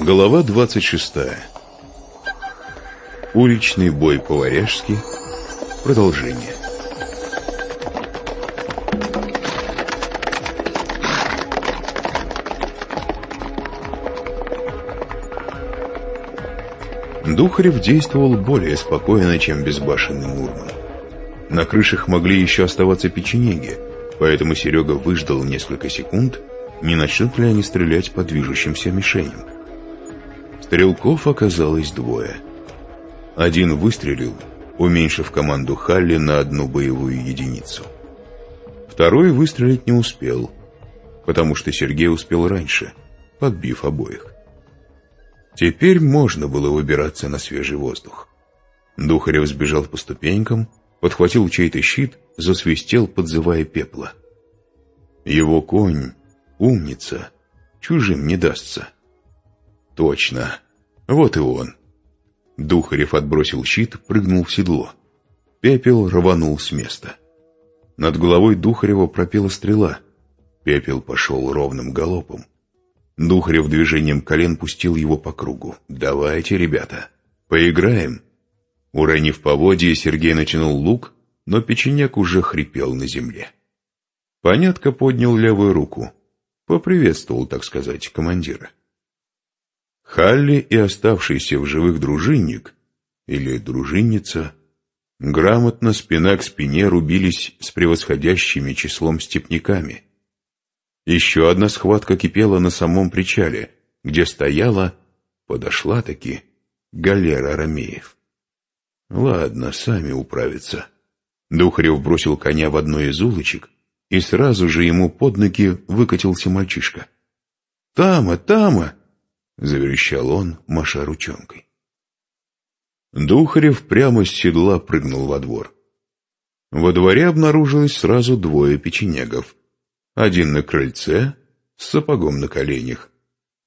Глава 26. Уличный бой по-варяжски. Продолжение. Духарев действовал более спокойно, чем безбашенный Мурман. На крышах могли еще оставаться печенеги, поэтому Серега выждал несколько секунд, не начнут ли они стрелять по движущимся мишеням. Стрелков оказалось двое. Один выстрелил, уменьшив команду Халли на одну боевую единицу. Второй выстрелить не успел, потому что Сергей успел раньше, подбив обоих. Теперь можно было выбираться на свежий воздух. Духарев сбежал по ступенькам, подхватил чей-то щит, засвистел, подзывая пепла. Его конь, умница, чужим не дастся. Точно, вот и он. Духарев отбросил щит, прыгнул в седло. Пепел рванул с места. Над головой Духарева пропела стрела. Пепел пошел ровным галопом. Духарев движением колен пустил его по кругу. «Давайте, ребята, поиграем!» Уронив поводье, Сергей натянул лук, но печенек уже хрипел на земле. Понятко поднял левую руку. Поприветствовал, так сказать, командира. Халли и оставшийся в живых дружинник, или дружинница, грамотно спина к спине рубились с превосходящими числом степняками. Еще одна схватка кипела на самом причале, где стояла, подошла-таки, галера Ромеев. Ладно, сами управятся. Духарев бросил коня в одной из улочек, и сразу же ему под ноги выкатился мальчишка. «Тама, Тама!» — заверещал он, маша ручонкой. Духарев прямо с седла прыгнул во двор. Во дворе обнаружилось сразу двое печенегов. Один на крыльце, с сапогом на коленях,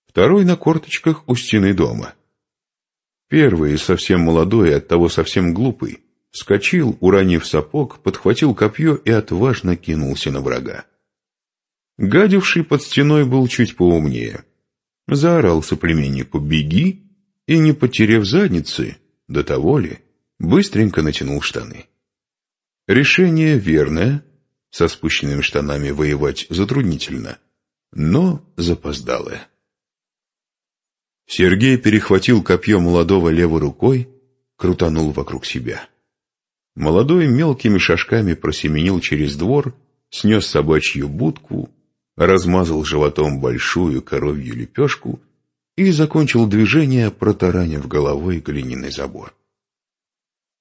второй на корточках у стены дома — Первый, совсем молодой и оттого совсем глупый, вскочил, уронив сапог, подхватил копье и отважно кинулся на врага. Гадивший под стеной был чуть поумнее. Заорал соплеменнику «Беги!» и, не потеряв задницы, до того ли, быстренько натянул штаны. Решение верное, со спущенными штанами воевать затруднительно, но запоздалое. Сергей перехватил копье молодого левой рукой, крутанул вокруг себя. Молодой мелкими шажками просеменил через двор, снес собачью будку, размазал животом большую коровью лепешку и закончил движение, протаранив головой глиняный забор.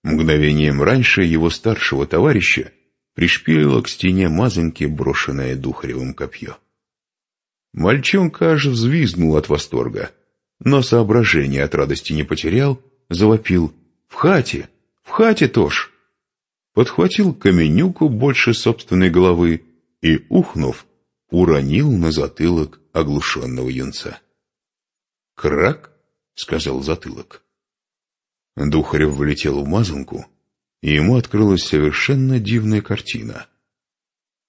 Мгновением раньше его старшего товарища пришпилило к стене мазанки, брошенное Духаревым копье. Мальчонка аж взвизгнул от восторга — но соображение от радости не потерял, завопил «В хате! В хате тоже!» Подхватил каменюку больше собственной головы и, ухнув, уронил на затылок оглушенного юнца. «Крак!» — сказал затылок. Духарев влетел в мазанку, и ему открылась совершенно дивная картина.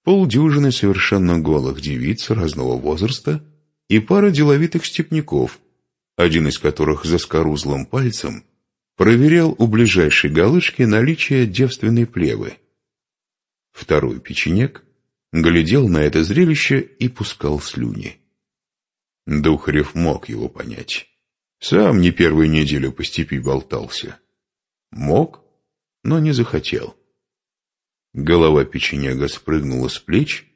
Полдюжины совершенно голых девиц разного возраста и пара деловитых степняков — один из которых за скорузлым пальцем проверял у ближайшей галышки наличие девственной плевы. Второй печенек глядел на это зрелище и пускал слюни. Духарев мог его понять. Сам не первую неделю по степи болтался. Мог, но не захотел. Голова печенега спрыгнула с плеч,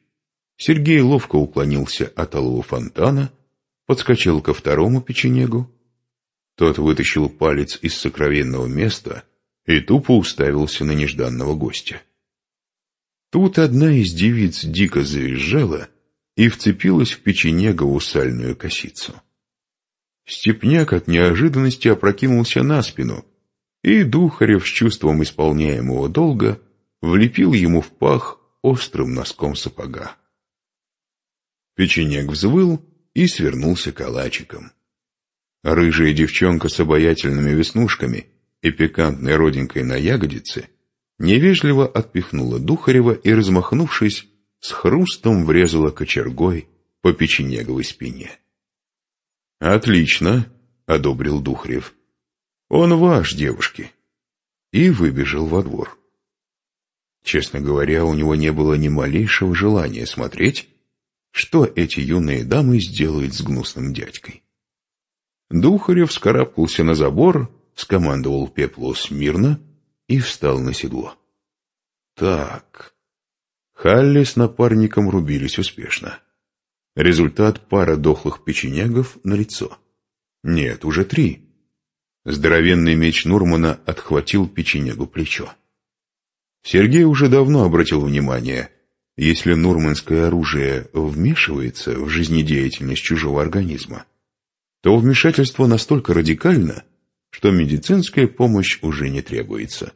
Сергей ловко уклонился от алого фонтана — подскочил ко второму печенегу. Тот вытащил палец из сокровенного места и тупо уставился на нежданного гостя. Тут одна из девиц дико завизжала и вцепилась в печенегову сальную косицу. Степняк от неожиданности опрокинулся на спину, и Духарев с чувством исполняемого долга влепил ему в пах острым носком сапога. Печенек взвыл и свернулся калачиком. Рыжая девчонка с обаятельными веснушками и пикантной родинкой на ягодице невежливо отпихнула Духарева и, размахнувшись, с хрустом врезала кочергой по печенеговой спине. «Отлично!» — одобрил Духарев. «Он ваш, девушки». И выбежал во двор. Честно говоря, у него не было ни малейшего желания смотреть, что эти юные дамы сделают с гнусным дядькой. Духарев скарабкался на забор, скомандовал пеплу смирно и встал на седло. Так, Халли с напарником рубились успешно. Результат пара дохлых печенягов на лицо. Нет, уже три. Здоровенный меч Нурмана отхватил печенегу плечо. Сергей уже давно обратил внимание, если нурманское оружие вмешивается в жизнедеятельность чужого организма, то вмешательство настолько радикально, что медицинская помощь уже не требуется,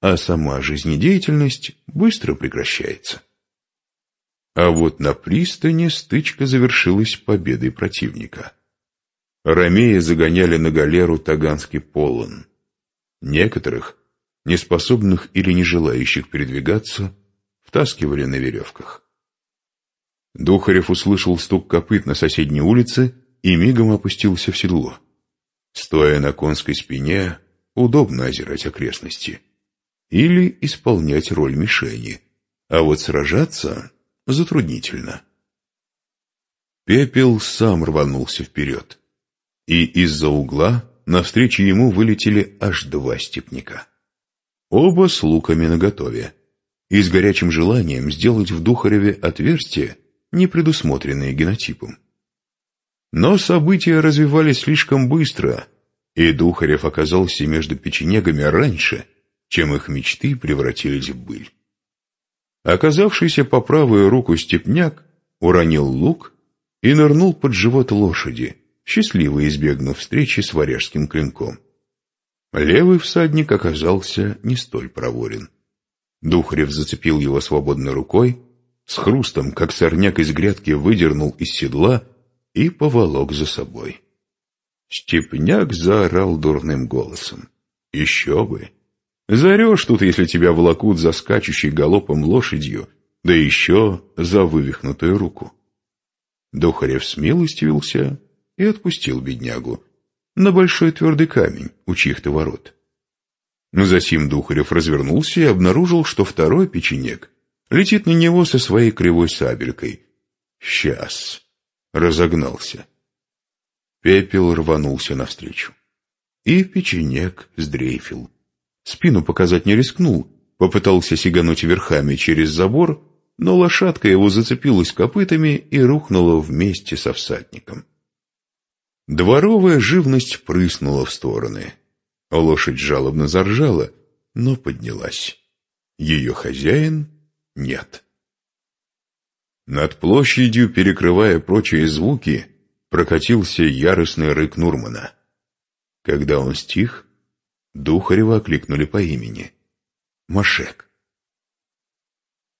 а сама жизнедеятельность быстро прекращается. А вот на пристани стычка завершилась победой противника. Ромеи загоняли на галеру таганский полон. Некоторых неспособных или не желающих передвигаться, втаскивали на веревках. Духарев услышал стук копыт на соседней улице и мигом опустился в седло. Стоя на конской спине, удобно озирать окрестности. Или исполнять роль мишени, а вот сражаться затруднительно. Пепел сам рванулся вперед, и из-за угла навстречу ему вылетели аж два степняка. Оба с луками наготове. И с горячим желанием сделать в Духареве отверстие, не предусмотренное генотипом. Но события развивались слишком быстро, и Духарев оказался между печенегами раньше, чем их мечты превратились в быль. Оказавшийся по правую руку степняк уронил лук и нырнул под живот лошади, счастливо избегнув встречи с варяжским клинком. Левый всадник оказался не столь проворен. Духарев зацепил его свободной рукой, с хрустом, как сорняк из грядки, выдернул из седла и поволок за собой. Степняк заорал дурным голосом. «Еще бы! Зарешь тут, если тебя волокут за скачущей галопом лошадью, да еще за вывихнутую руку». Духарев смилостивился и отпустил беднягу, на большой твердый камень у чьих-то ворот. Засим Духарев развернулся и обнаружил, что второй печенек летит на него со своей кривой сабелькой. Сейчас. Разогнался. Пепел рванулся навстречу. И печенек сдрейфил. Спину показать не рискнул, попытался сигануть верхами через забор, но лошадка его зацепилась копытами и рухнула вместе со всадником. Дворовая живность прыснула в стороны. Лошадь жалобно заржала, но поднялась. Ее хозяин нет. Над площадью, перекрывая прочие звуки, прокатился яростный рык Нурмана. Когда он стих, Духарева окликнули по имени. Машек.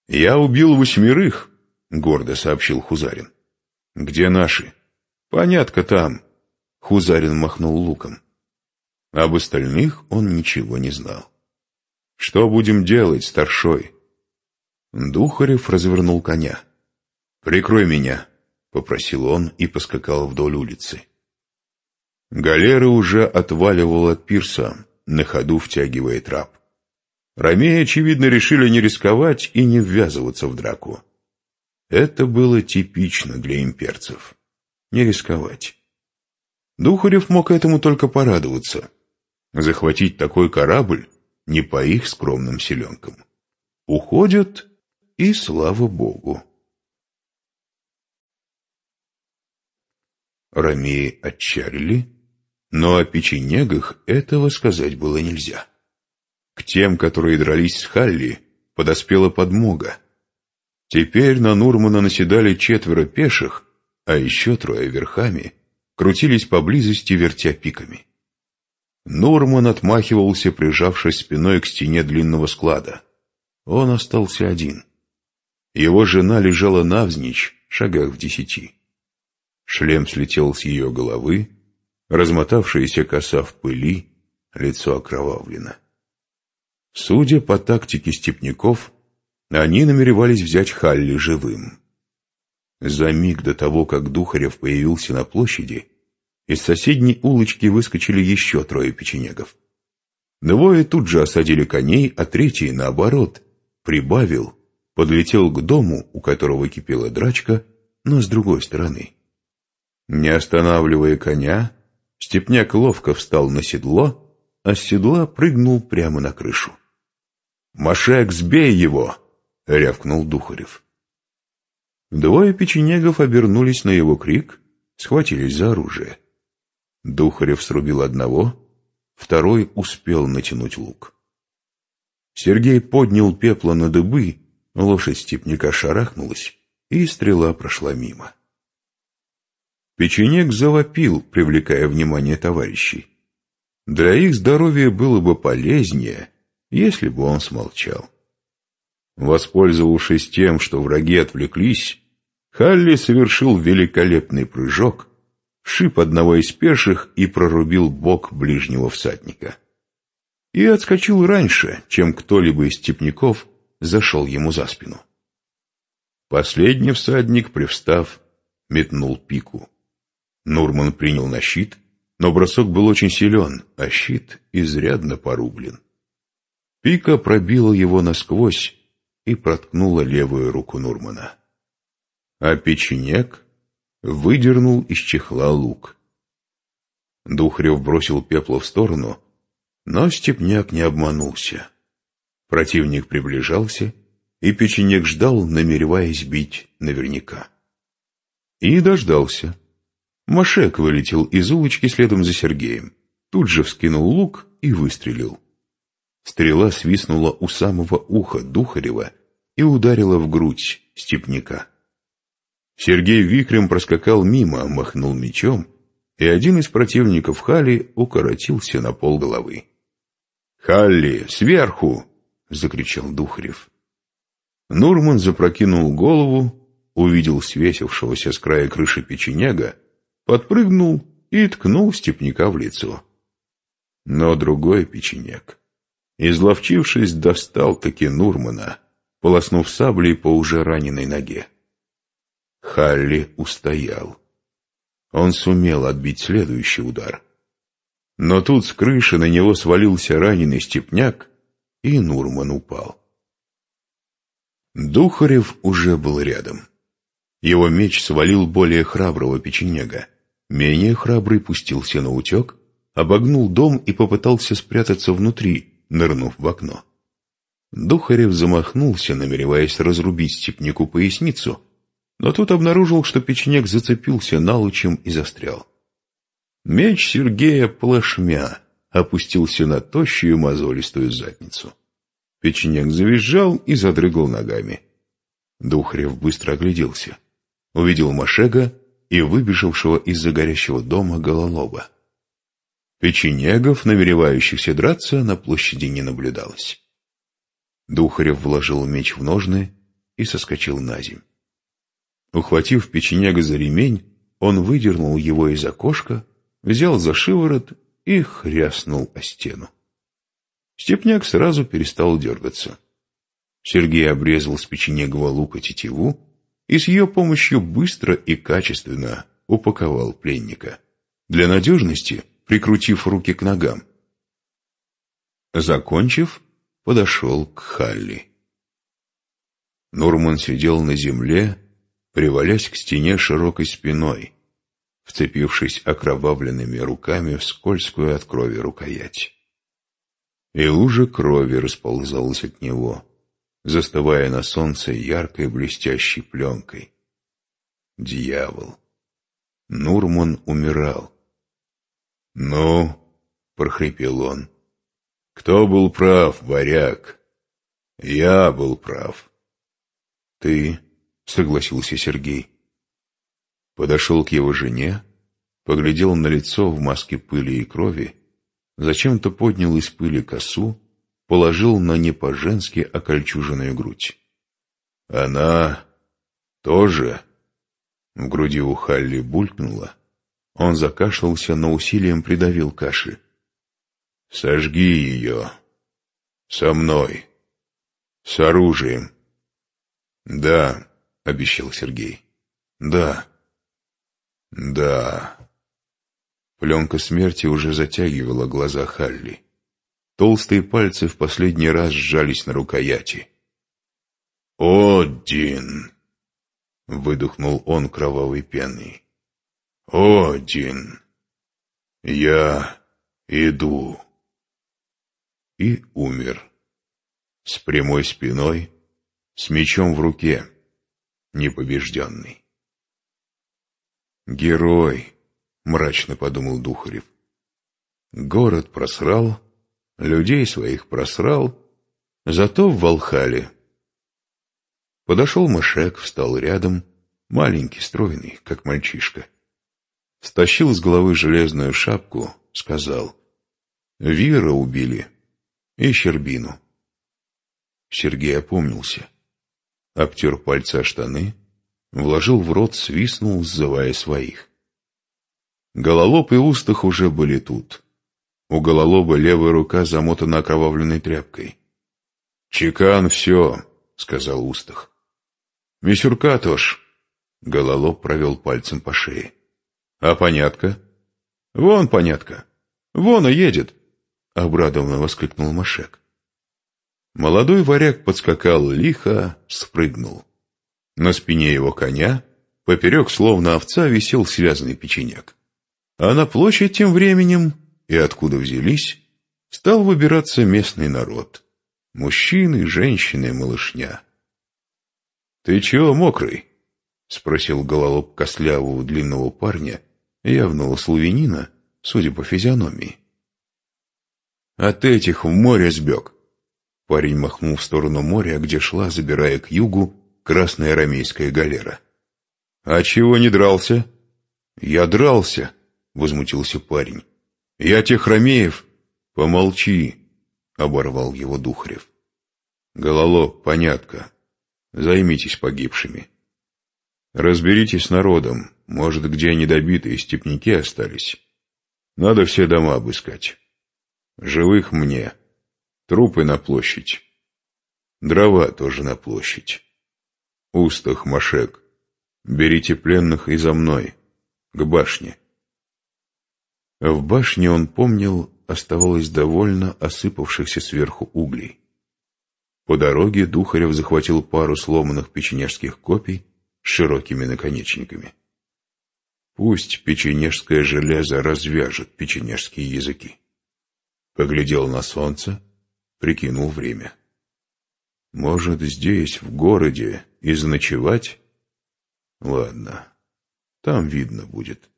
«Я убил восьмерых», — гордо сообщил Хузарин. «Где наши?» «Понятко там. Хузарин махнул луком. Об остальных он ничего не знал. «Что будем делать, старшой?» Духарев развернул коня. «Прикрой меня», — попросил он и поскакал вдоль улицы. Галера уже отваливала от пирса, на ходу втягивая трап. Ромеи, очевидно, решили не рисковать и не ввязываться в драку. Это было типично для имперцев. Не рисковать. Духарев мог этому только порадоваться. Захватить такой корабль не по их скромным селенкам. Уходят, и слава богу. Ромеи отчалили, но о печенегах этого сказать было нельзя. К тем, которые дрались с Халли, подоспела подмога. Теперь на Нурмана наседали четверо пеших, а еще трое верхами — крутились поблизости, вертя пиками. Норман отмахивался, прижавшись спиной к стене длинного склада. Он остался один. Его жена лежала навзничь, шагах в десяти. Шлем слетел с ее головы, размотавшаяся коса в пыли, лицо окровавлено. Судя по тактике степняков, они намеревались взять Халли живым. За миг до того, как Духарев появился на площади, из соседней улочки выскочили еще трое печенегов. Двое тут же осадили коней, а третий, наоборот, прибавил, подлетел к дому, у которого кипела драчка, но с другой стороны. Не останавливая коня, Степняк ловко встал на седло, а с седла прыгнул прямо на крышу. «Машек, сбей его!» — рявкнул Духарев. Двое печенегов обернулись на его крик, схватились за оружие. Духарев срубил одного, второй успел натянуть лук. Сергей поднял пепла на дыбы, лошадь степняка шарахнулась, и стрела прошла мимо. Печенек завопил, привлекая внимание товарищей. Для их здоровья было бы полезнее, если бы он смолчал. Воспользовавшись тем, что враги отвлеклись, Халли совершил великолепный прыжок, шип одного из пеших и прорубил бок ближнего всадника. И отскочил раньше, чем кто-либо из степняков зашел ему за спину. Последний всадник, привстав, метнул пику. Нурман принял на щит, но бросок был очень силен, а щит изрядно порублен. Пика пробила его насквозь и проткнула левую руку Нурмана. А печенек выдернул из чехла лук. Духарев бросил пепло в сторону, но степняк не обманулся. Противник приближался, и печенек ждал, намереваясь бить наверняка. И дождался. Машек вылетел из улочки следом за Сергеем. Тут же вскинул лук и выстрелил. Стрела свистнула у самого уха Духарева и ударила в грудь степняка. Сергей вихрем проскакал мимо, махнул мечом, и один из противников Хали укоротился на пол головы. «Халли, сверху!» — закричал Духарев. Нурман запрокинул голову, увидел свесившегося с края крыши печеняга, подпрыгнул и ткнул степняка в лицо. Но другой печенек, изловчившись, достал таки Нурмана, полоснув саблей по уже раненой ноге. Халли устоял. Он сумел отбить следующий удар. Но тут с крыши на него свалился раненый степняк, и Нурман упал. Духарев уже был рядом. Его меч свалил более храброго печенега. Менее храбрый пустился на утек, обогнул дом и попытался спрятаться внутри, нырнув в окно. Духарев замахнулся, намереваясь разрубить степнику поясницу, но тут обнаружил, что печенек зацепился налучем и застрял. Меч Сергея плашмя опустился на тощую мозолистую задницу. Печенек завизжал и задрыгал ногами. Духарев быстро огляделся. Увидел Машега и выбежавшего из-за горящего дома гололоба. Печенегов, намеревающихся драться, на площади не наблюдалось. Духарев вложил меч в ножны и соскочил на земь. Ухватив печенега за ремень, он выдернул его из окошка, взял за шиворот и хряснул о стену. Степняк сразу перестал дергаться. Сергей обрезал с печенегова лука тетиву и с ее помощью быстро и качественно упаковал пленника. Для надежности прикрутив руки к ногам. Закончив, подошел к Халли. Нурман сидел на земле, привалясь к стене широкой спиной, вцепившись окровавленными руками в скользкую от крови рукоять. И лужа крови расползалась от него застывая на солнце яркой блестящей пленкой. Дьявол! Нурман умирал. «Ну?» — прохрипел он. «Кто был прав, варяг?» «Я был прав». «Ты?» — согласился Сергей. Подошел к его жене, поглядел на лицо в маске пыли и крови, зачем-то поднял из пыли косу положил на не по-женски окольчуженную грудь. Она тоже... В груди у Халли булькнула. Он закашлялся, но усилием придавил каши. «Сожги ее. Со мной. С оружием». «Да», — обещал Сергей. «Да». «Да». Пленка смерти уже затягивала глаза Халли. Толстые пальцы в последний раз сжались на рукояти. «Один!» — выдохнул он кровавой пеной. «Один! Я иду!» И умер. С прямой спиной, с мечом в руке, непобежденный. «Герой!» — мрачно подумал Духарев. «Город просрал, людей своих просрал, зато в Волхале». Подошел Мышек, встал рядом, маленький, стройный, как мальчишка. Стащил с головы железную шапку, сказал, «Вира убили и Щербину». Сергей опомнился, обтер пальцы о штаны — вложил в рот, свистнул, сзывая своих. Гололоб и Устах уже были тут. У Гололоба левая рука замотана окровавленной тряпкой. «Чекан, все», — сказал Устах. «Мисюрка тоже», — Гололоб провел пальцем по шее. «А понятка?» «Вон понятка! Вон и едет!» — обрадованно воскликнул Машек. Молодой варяг подскакал лихо, спрыгнул. На спине его коня, поперек словно овца, висел связанный печенек. А на площадь тем временем, и откуда взялись, стал выбираться местный народ. Мужчины, женщины, малышня. «Ты чего мокрый?» — спросил гололоб костлявого длинного парня, явного славянина, судя по физиономии. «От этих в море сбег!» Парень махнул в сторону моря, где шла, забирая к югу, красная рамейская галера. «А чего не дрался?» «Я дрался», — возмутился парень. «Я тех ромеев...» «Помолчи», — оборвал его Духарев. «Гололоб, понятка. Займитесь погибшими. Разберитесь с народом. Может, где недобитые степняки остались. Надо все дома обыскать. Живых мне. Трупы на площадь. Дрова тоже на площадь. Устах, Машек, берите пленных и за мной, к башне. В башне он помнил, оставалось довольно осыпавшихся сверху углей. По дороге Духарев захватил пару сломанных печенежских копий с широкими наконечниками. Пусть печенежское железо развяжет печенежские языки. Поглядел на солнце, прикинул время. Может, здесь, в городе, и заночевать? Ладно, там видно будет.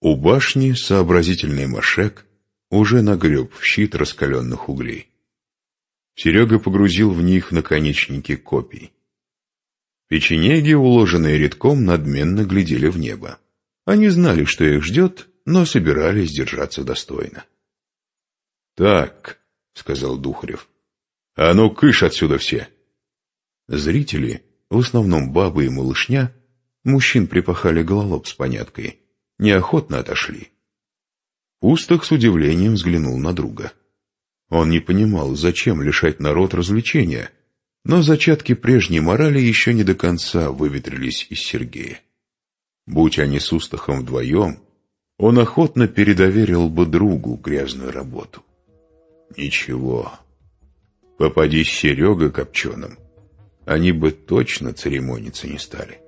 У башни сообразительный Машек уже нагреб в щит раскаленных углей. Серега погрузил в них наконечники копий. Печенеги, уложенные редком, надменно глядели в небо. Они знали, что их ждет, но собирались держаться достойно. «Так», — сказал Духарев, — «а ну кыш отсюда все!» Зрители, в основном бабы и малышня, мужчин припахали гололоб с поняткой, неохотно отошли. Устах с удивлением взглянул на друга. Он не понимал, зачем лишать народ развлечения, но зачатки прежней морали еще не до конца выветрились из Сергея. Будь они с Устахом вдвоем, он охотно передоверил бы другу грязную работу. Ничего. Попадись Серега копченым, они бы точно церемониться не стали.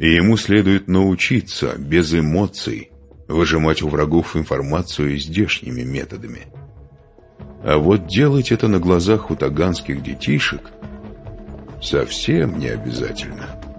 И ему следует научиться без эмоций выжимать у врагов информацию здешними методами. А вот делать это на глазах у таганских детишек совсем не обязательно.